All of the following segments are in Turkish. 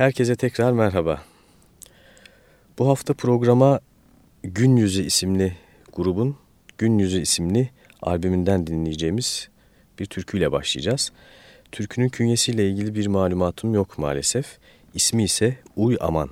Herkese tekrar merhaba. Bu hafta programa Gün Yüzü isimli grubun Gün Yüzü isimli albümünden dinleyeceğimiz bir türküyle başlayacağız. Türkünün künyesiyle ilgili bir malumatım yok maalesef. İsmi ise Uy Aman.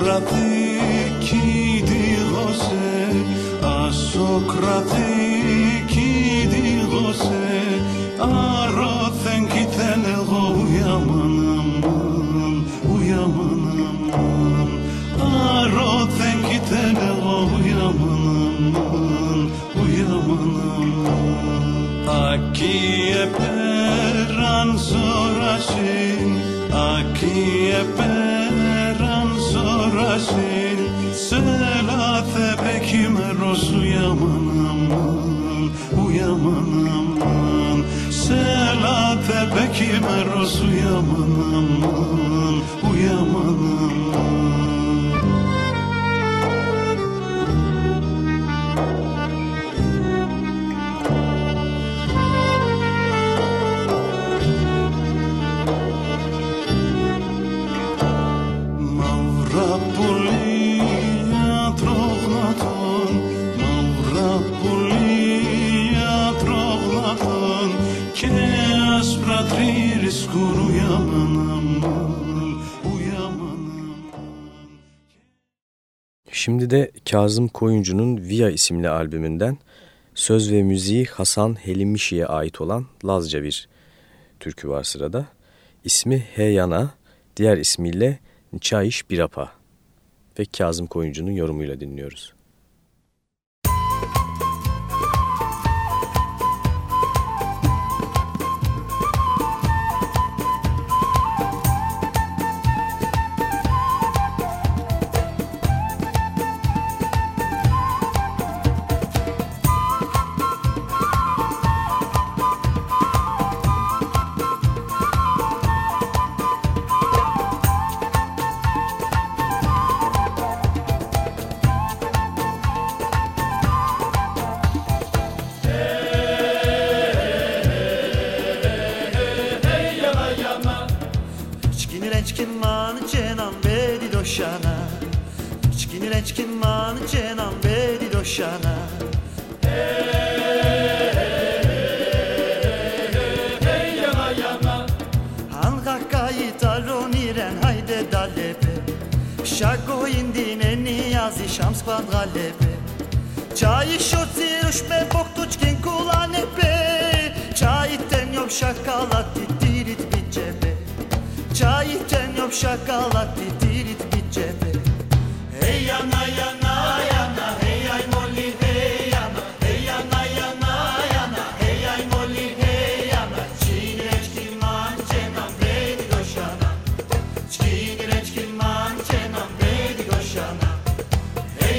Sokrati di gose, a Sokrati ki di gose, a roten kiten ego uyamanam, uyamanam, a roten kiten ego uyamanam, uyamanam. Aquí e peran sorashi, aquí ازین سرات بکیم روز یمنم او یمنم سرات بکیم روز یمنم او یمنم de Kazım Koyuncu'nun Via isimli albümünden söz ve müziği Hasan Helimişi'ye ait olan Lazca bir türkü var sırada. İsmi Heyana, diğer ismiyle Çayiş Birapa ve Kazım Koyuncu'nun yorumuyla dinliyoruz.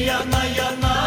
yana yana.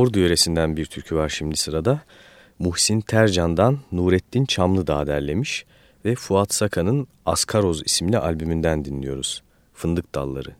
Ordu yöresinden bir türkü var şimdi sırada. Muhsin Tercan'dan Nurettin Çamlıdağ derlemiş ve Fuat Sakan'ın Askaroz isimli albümünden dinliyoruz. Fındık Dalları.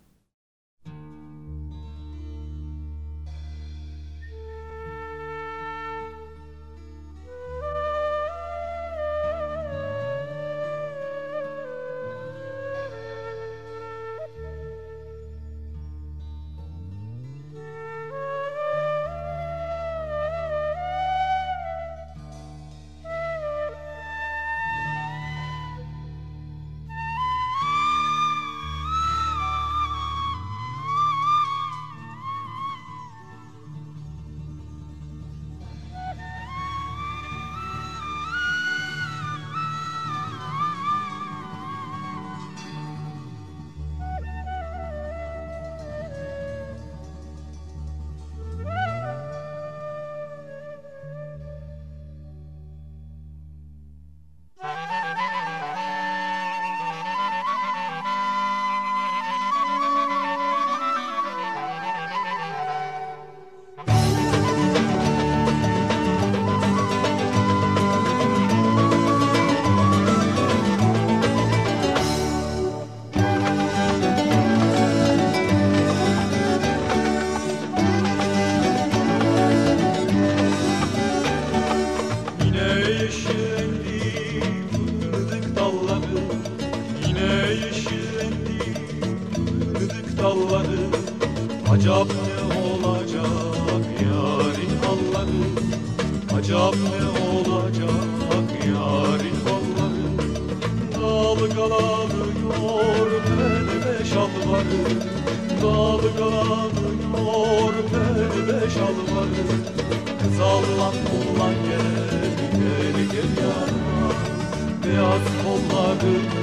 good.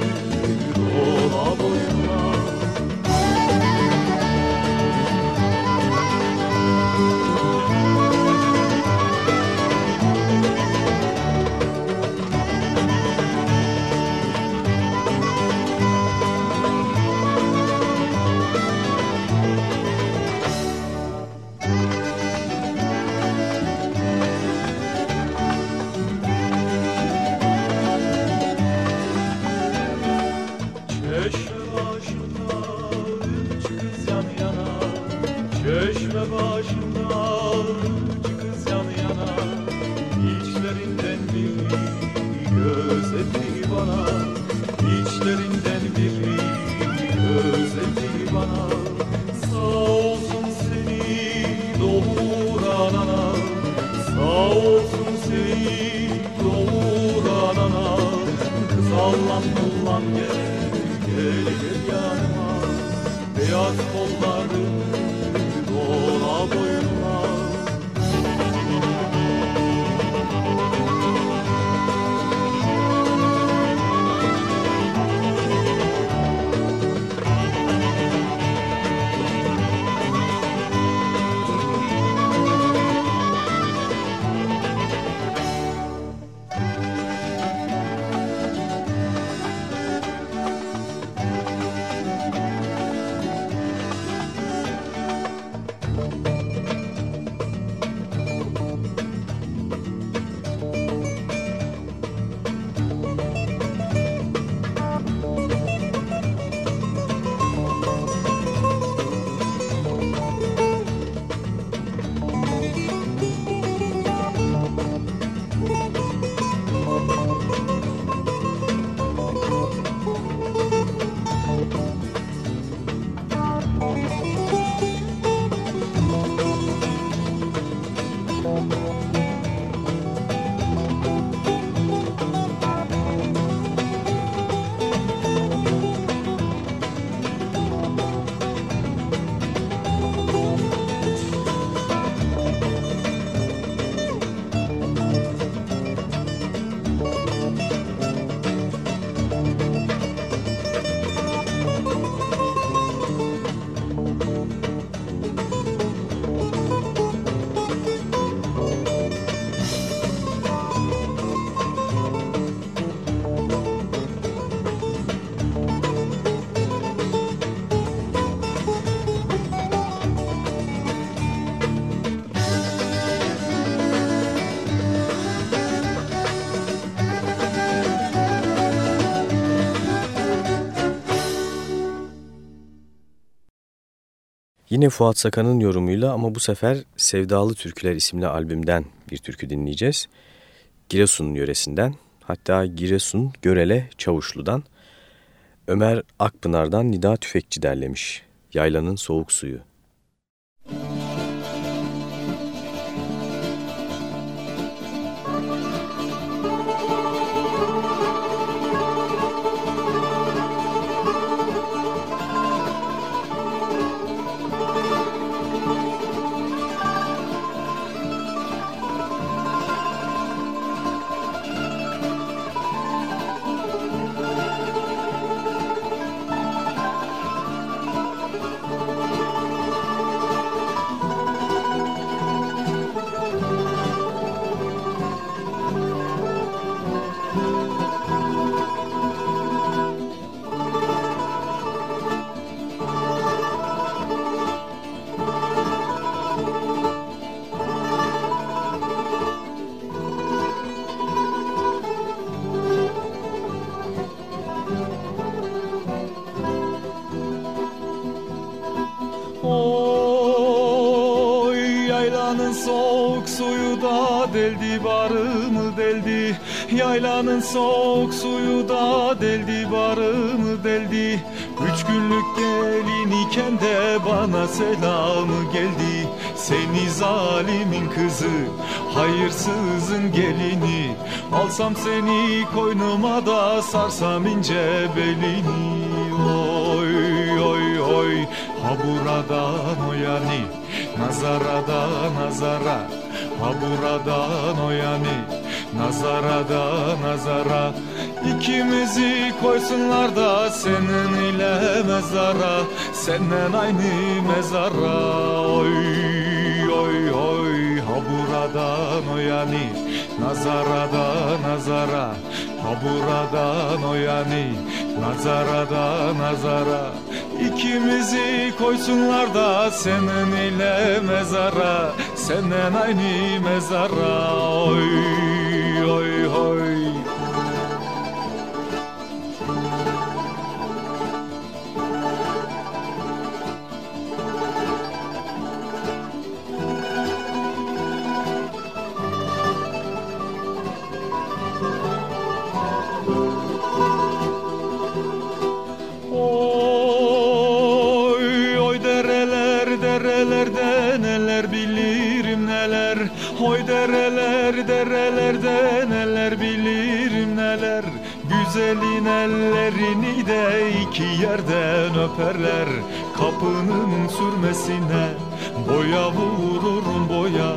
Yine Fuat Sakan'ın yorumuyla ama bu sefer Sevdalı Türküler isimli albümden bir türkü dinleyeceğiz. Giresun yöresinden hatta Giresun Görele Çavuşlu'dan Ömer Akpınar'dan Nida Tüfekçi derlemiş. Yaylanın Soğuk Suyu. Hayırsızın gelini Alsam seni koynuma da sarsam ince belini. Oy oy oy ha buradan o yani Nazara nazara. Ha buradan o yani Nazara da nazara. İkimizi koysunlar da senin ile mezara Senden aynı mezara. Oy buradan o yani Nazara. Da nazara ha buradan o yani Nazara. Da nazara ikimizi koysunlar da senin ile mezara Senden aynı mezara. Oy hoy Oy Güzelin ellerini de iki yerden öperler Kapının sürmesine. Boya vururum boya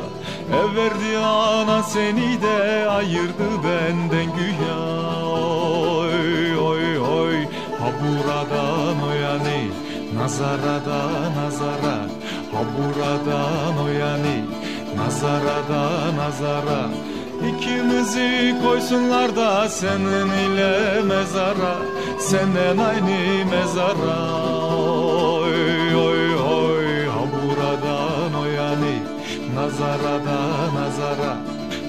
Ev verdi ana seni de ayırdı benden güya. Oy oy oy ha buradan o yani Nazara da nazara. Ha buradan o yani Nazara da nazara İkimizi koysunlar da senin ile mezara Senden aynı mezara. Oy oy oy ha buradan o yani Nazara. Da nazara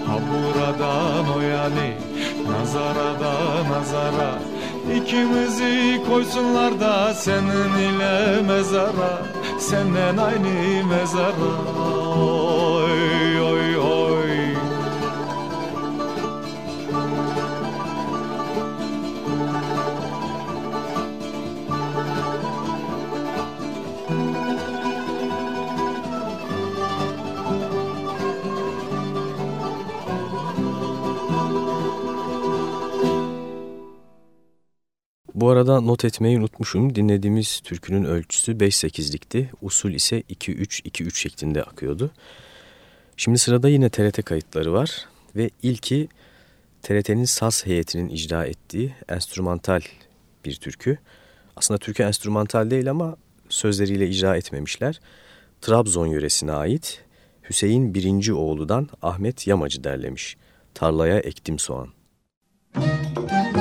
ha buradan o yani Nazara da nazara. İkimizi koysunlar da senin ile mezara Senden aynı mezara Bu arada not etmeyi unutmuşum. Dinlediğimiz türkünün ölçüsü 5-8'likti. Usul ise 2-3-2-3 şeklinde akıyordu. Şimdi sırada yine TRT kayıtları var. Ve ilki TRT'nin saz heyetinin icra ettiği enstrümantal bir türkü. Aslında türkü enstrümantal değil ama sözleriyle icra etmemişler. Trabzon yöresine ait Hüseyin birinci oğludan Ahmet Yamacı derlemiş. Tarlaya ektim soğan. Müzik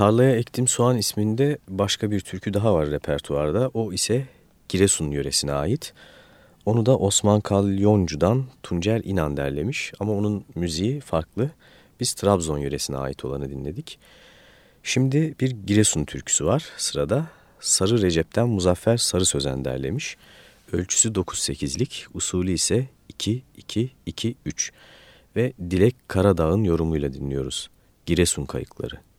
Tarlaya Ektim Soğan isminde başka bir türkü daha var repertuarda. O ise Giresun yöresine ait. Onu da Osman Kalyoncu'dan Tuncer İnan derlemiş ama onun müziği farklı. Biz Trabzon yöresine ait olanı dinledik. Şimdi bir Giresun türküsü var sırada. Sarı Recep'ten Muzaffer Sarı Sözen derlemiş. Ölçüsü 9-8'lik, usulü ise 2-2-2-3 ve Dilek Karadağ'ın yorumuyla dinliyoruz. Giresun Kayıkları.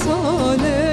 tane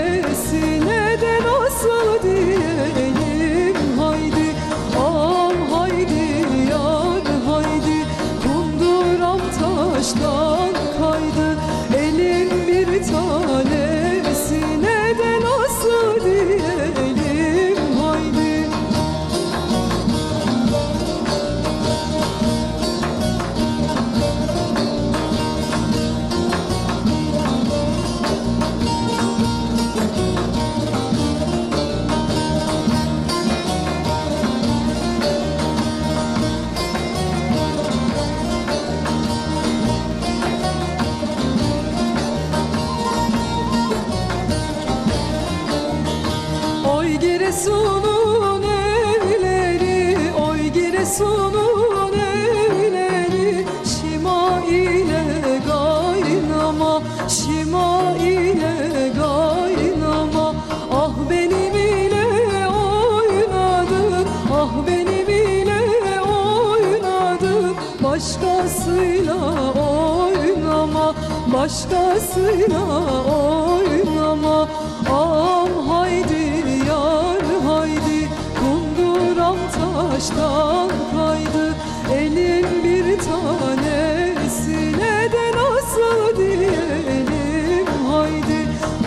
oynama. Am haydi yar haydi. Kunduram taştan kaydı. Elin bir tanesine de nasıl diyelim haydi.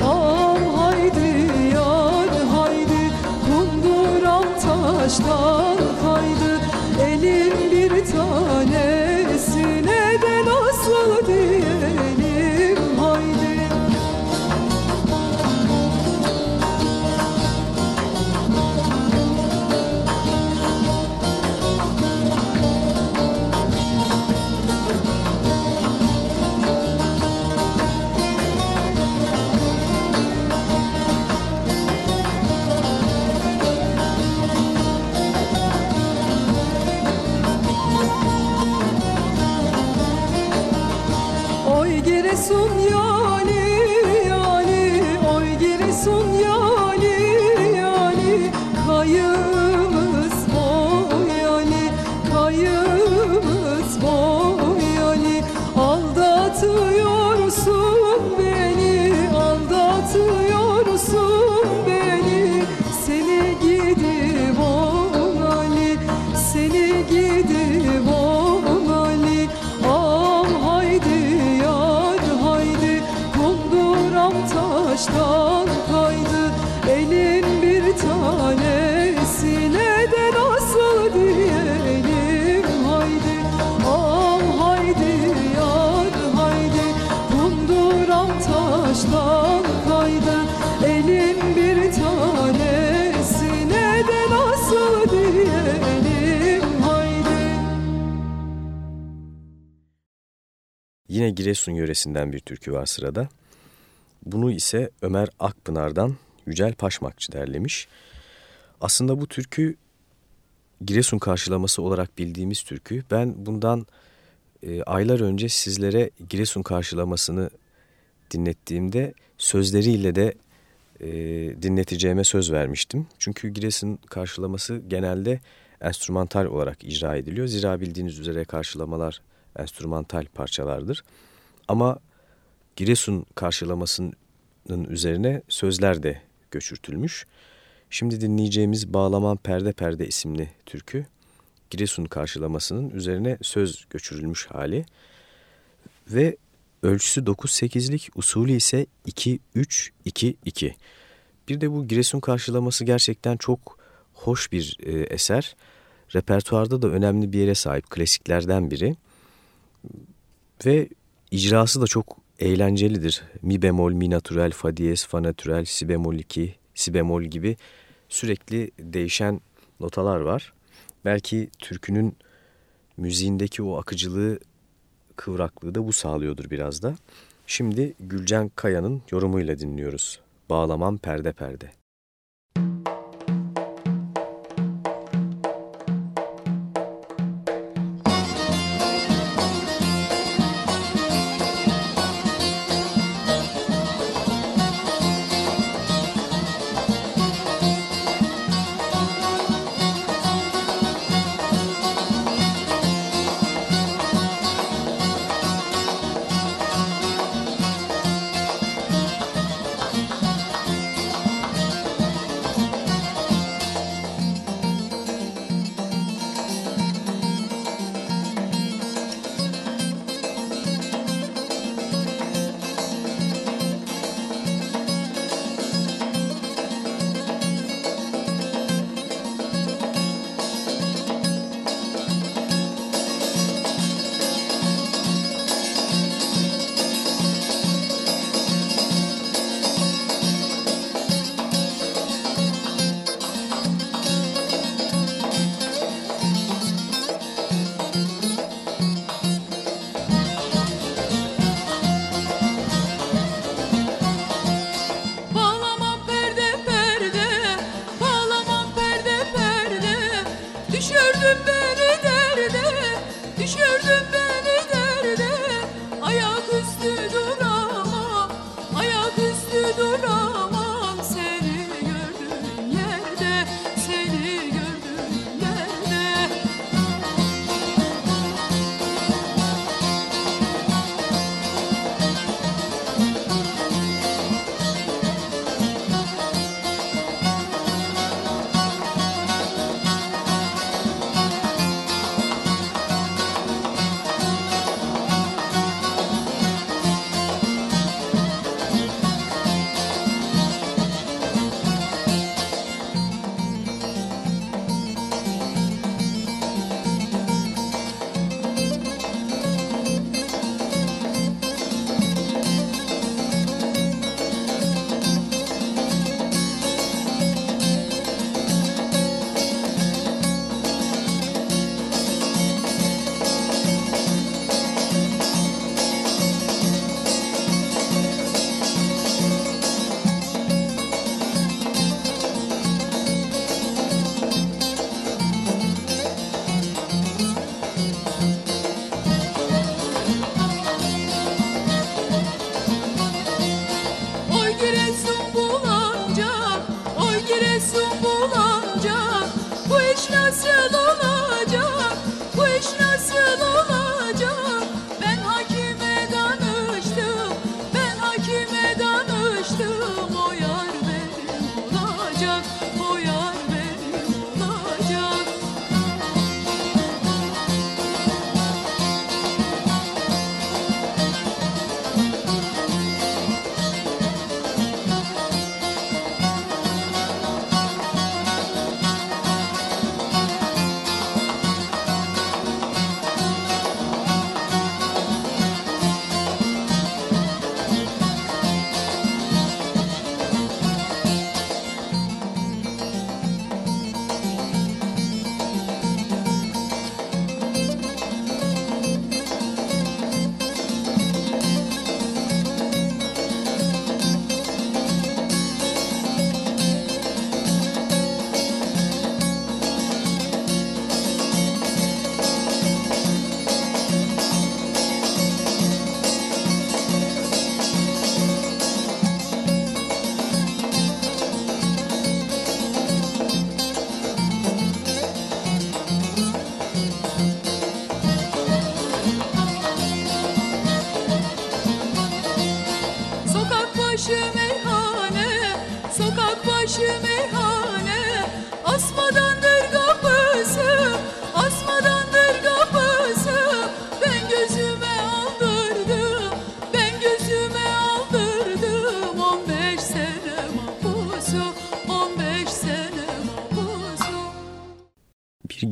Am haydi yar haydi. Kunduram taştan kaydı. Elin bir tanesine Yine Giresun yöresinden bir türkü var sırada. Bunu ise Ömer Akpınar'dan Yücel Paşmakçı derlemiş. Aslında bu türkü Giresun karşılaması olarak bildiğimiz türkü. Ben bundan e, aylar önce sizlere Giresun karşılamasını dinlettiğimde sözleriyle de e, dinleteceğime söz vermiştim. Çünkü Giresun karşılaması genelde enstrümantal olarak icra ediliyor. Zira bildiğiniz üzere karşılamalar enstrümantal parçalardır. Ama Giresun karşılamasının üzerine sözler de göçürtülmüş. Şimdi dinleyeceğimiz Bağlaman Perde Perde isimli türkü Giresun karşılamasının üzerine söz göçürülmüş hali ve ölçüsü 9-8'lik usulü ise 2-3-2-2. Bir de bu Giresun karşılaması gerçekten çok hoş bir e, eser. Repertuarda da önemli bir yere sahip klasiklerden biri. Ve icrası da çok eğlencelidir. Mi bemol, mi natürel, fa diyez, fa natürel, si bemol 2, si bemol gibi sürekli değişen notalar var. Belki türkünün müziğindeki o akıcılığı, kıvraklığı da bu sağlıyordur biraz da. Şimdi Gülcan Kaya'nın yorumuyla dinliyoruz. Bağlamam perde perde.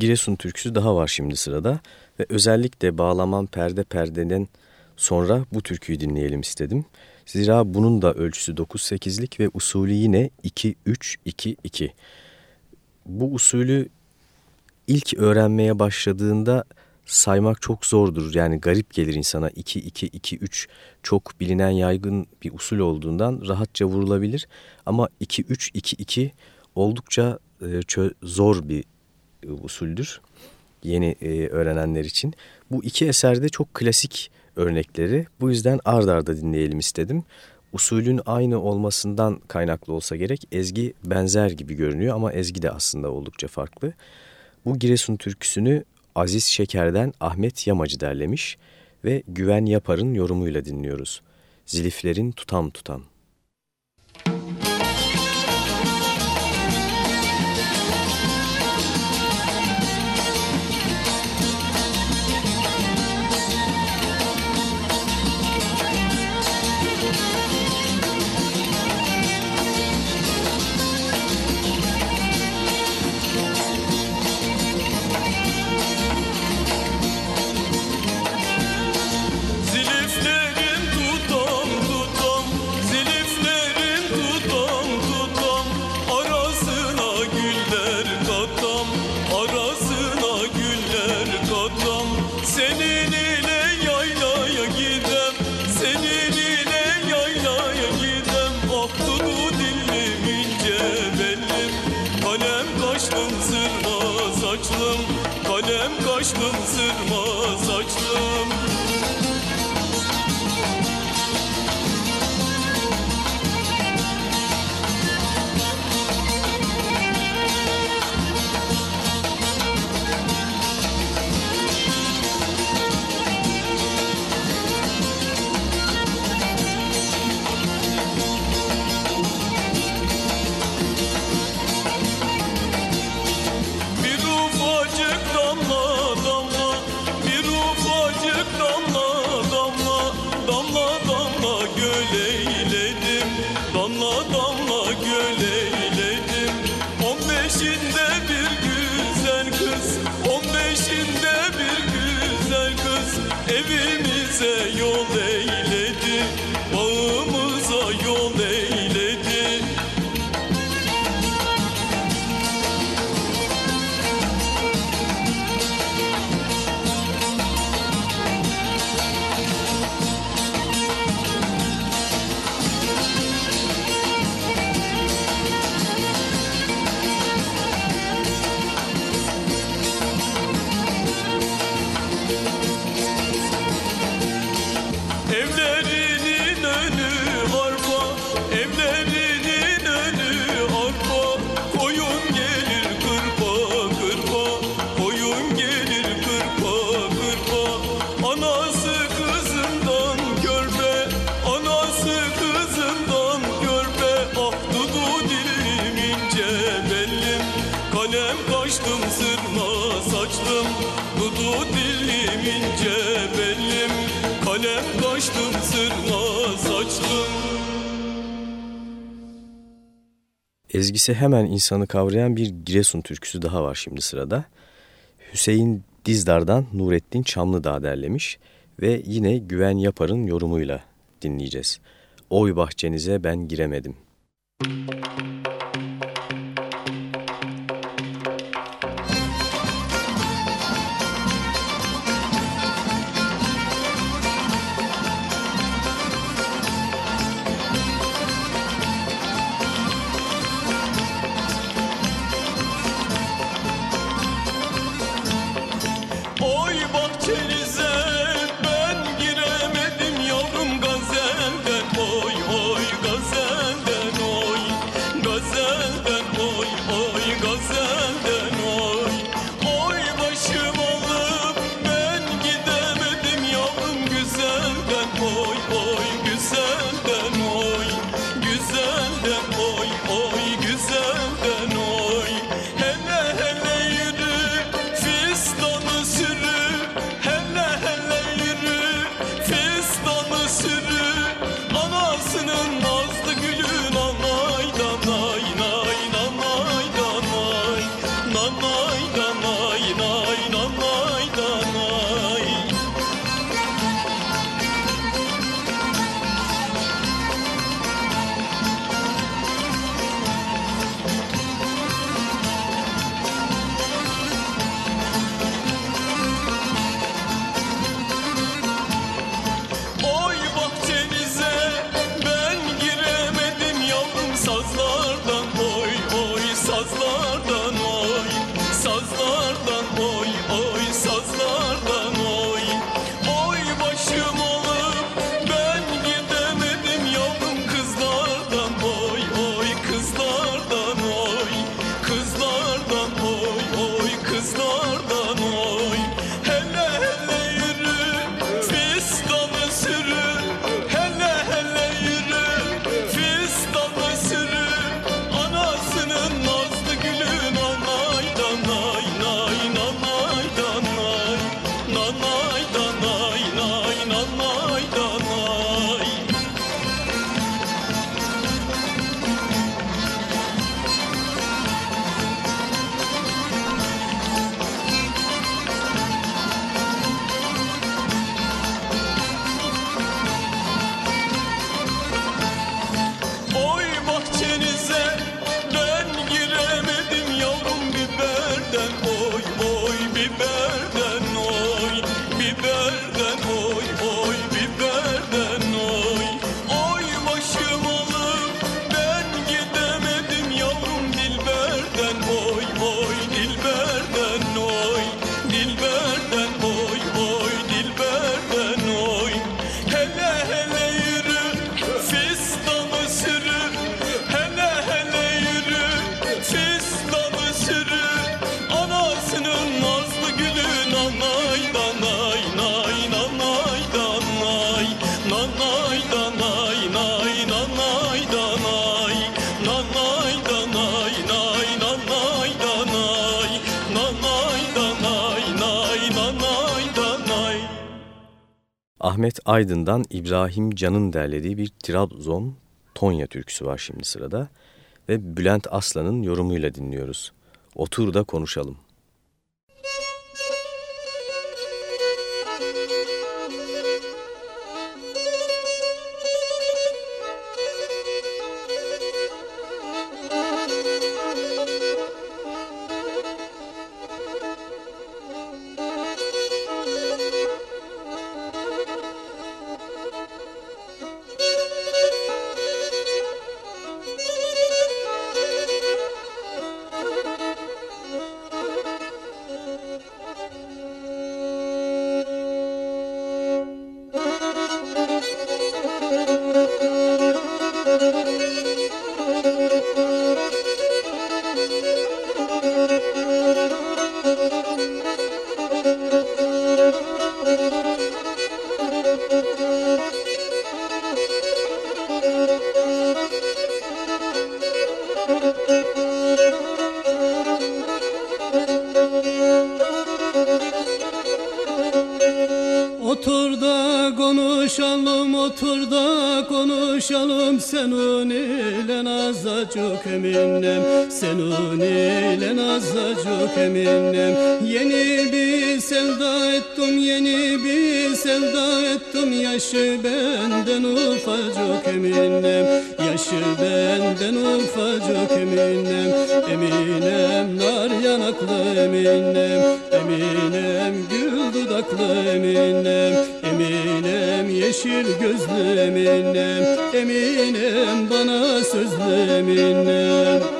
Giresun türküsü daha var şimdi sırada ve özellikle Bağlaman Perde Perde'den sonra bu türküyü dinleyelim istedim. Zira bunun da ölçüsü 9-8'lik ve usulü yine 2-3-2-2. Bu usulü ilk öğrenmeye başladığında saymak çok zordur. Yani garip gelir insana 2-2-2-3 çok bilinen yaygın bir usul olduğundan rahatça vurulabilir. Ama 2-3-2-2 oldukça e, zor bir usuldür yeni e, öğrenenler için. Bu iki eserde çok klasik örnekleri. Bu yüzden ard arda dinleyelim istedim. Usulün aynı olmasından kaynaklı olsa gerek ezgi benzer gibi görünüyor ama ezgi de aslında oldukça farklı. Bu Giresun türküsünü Aziz Şeker'den Ahmet Yamacı derlemiş ve Güven Yapar'ın yorumuyla dinliyoruz. Ziliflerin tutam tutam. Ezgisi hemen insanı kavrayan bir Giresun türküsü daha var şimdi sırada. Hüseyin Dizdar'dan Nurettin Çamlıdağ derlemiş ve yine Güven Yapar'ın yorumuyla dinleyeceğiz. Oy bahçenize ben giremedim. Müzik Ahmet Aydın'dan İbrahim Can'ın derlediği bir Trabzon Tonya türküsü var şimdi sırada ve Bülent Aslan'ın yorumuyla dinliyoruz. Otur da konuşalım. Senun ile nazacık eminem Senun ile nazacık eminem Yeni bir sevda ettim yeni bir sevda ettim. Yaşı benden ufacık eminem Yaşı benden ufacık eminem Eminem nar yanaklı eminem Eminem gül dudaklı eminem Eminem yeşil gözlü eminem Eminem bana sözlü eminem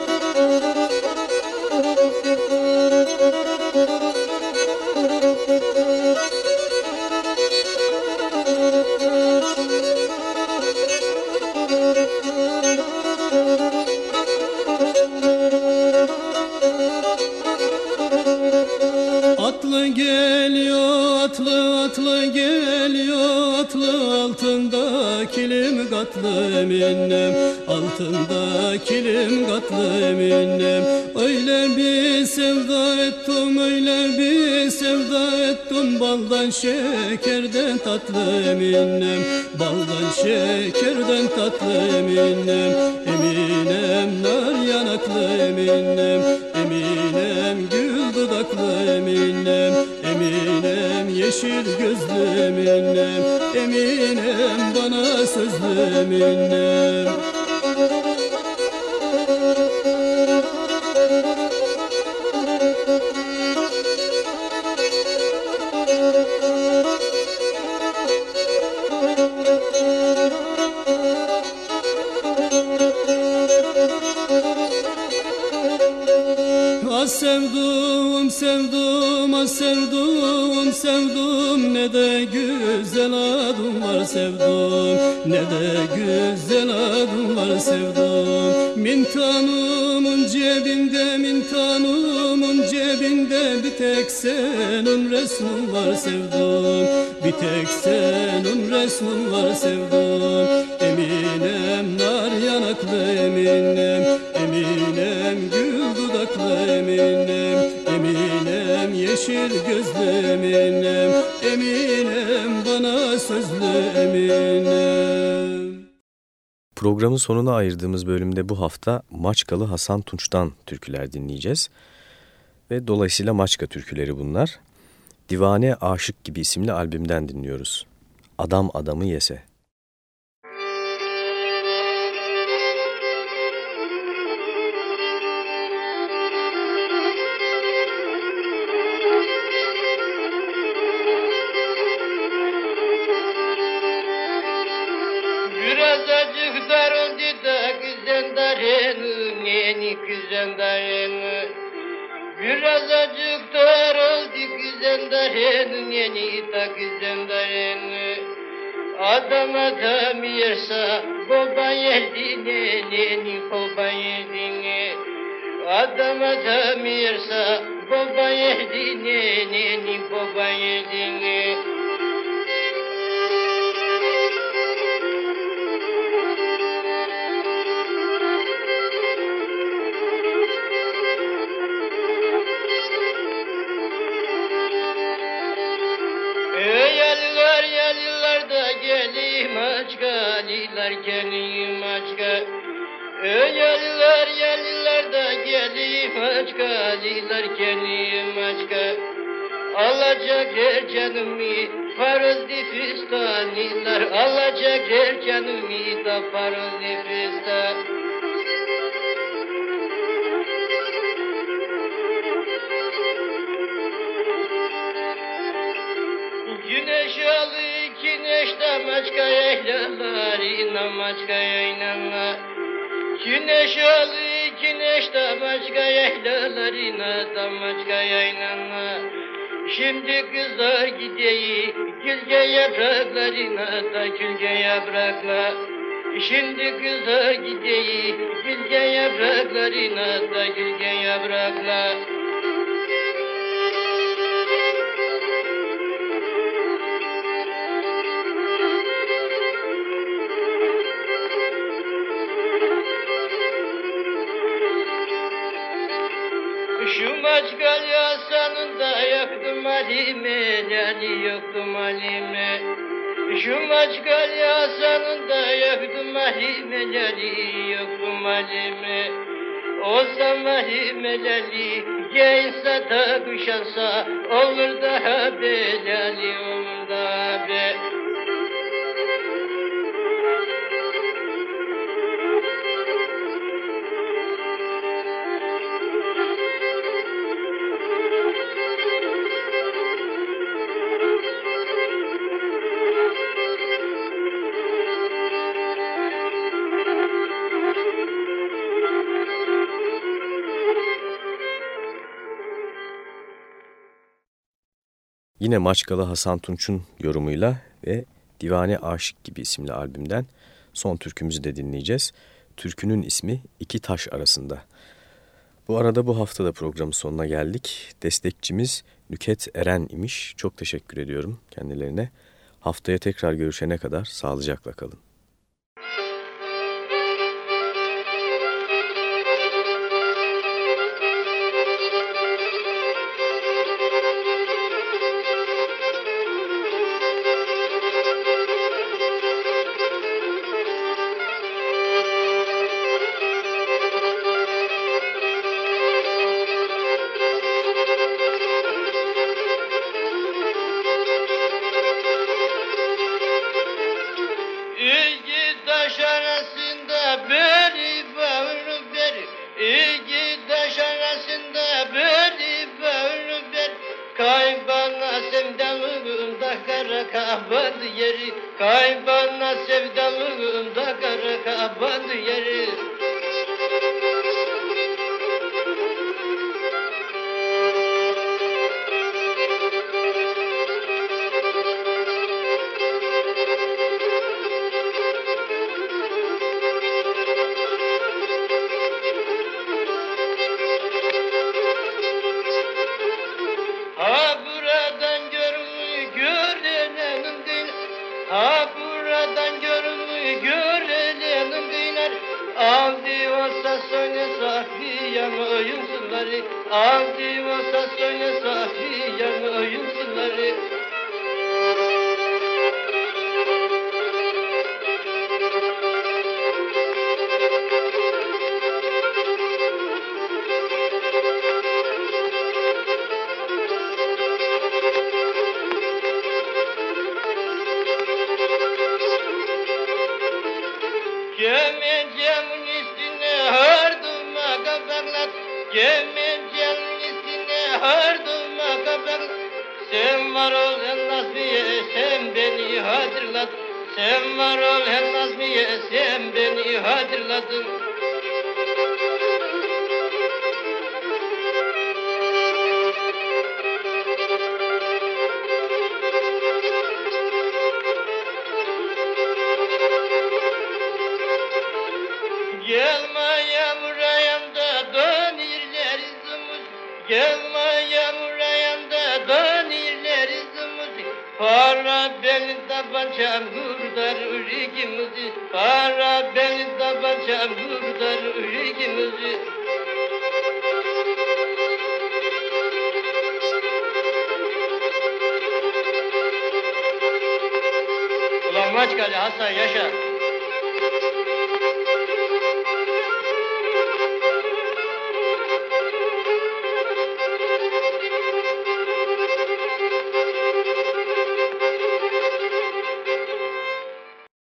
ettim Baldan şekerden tatlı eminim Baldan şekerden tatlı eminim Eminem nar yanaklı eminim Eminem gül dudaklı eminim Eminem yeşil gözlü eminem. Eminem bana sözlü eminem sevdum ne de güzel adım var sevdum mintanımın cebinde mintanımın cebinde bir tek senin resmin var sevdum bir tek senin resmin var sevdum eminem nar yanaklı eminem eminem gül dudaklı eminem Eminem yeşil gözlü eminem Eminem bana sözlü eminem Programın sonuna ayırdığımız bölümde bu hafta Maçkalı Hasan Tunç'tan türküler dinleyeceğiz. Ve dolayısıyla Maçka türküleri bunlar. Divane Aşık gibi isimli albümden dinliyoruz. Adam adamı yese. Adam adam yersa baba yedine gelim aç galiler gelim açka Alacak canımı farız difistaniler Alacak her canımı da farız difistan Güneş alır Güneşte maçka yaylalar, inamaçka yaynanlar. Güneş oldu güneşte maçka yaylalar, inata maçka yaynanlar. Şimdi kızlar gideyi, gülge yapraklarına da gülge yapraklar. Şimdi kızlar gideyi, gülge yapraklarına da gülge yapraklar. Halime. Şu maçgal yasanında yaktım halime, yani yoktum halime. Olsam halimeleri gençse da kuşansa olur daha belali olur Yine Maçkalı Hasan Tunç'un yorumuyla ve Divane Aşık gibi isimli albümden son türkümüzü de dinleyeceğiz. Türkünün ismi İki Taş Arasında. Bu arada bu hafta da programın sonuna geldik. Destekçimiz Nüket Eren imiş. Çok teşekkür ediyorum kendilerine. Haftaya tekrar görüşene kadar sağlıcakla kalın.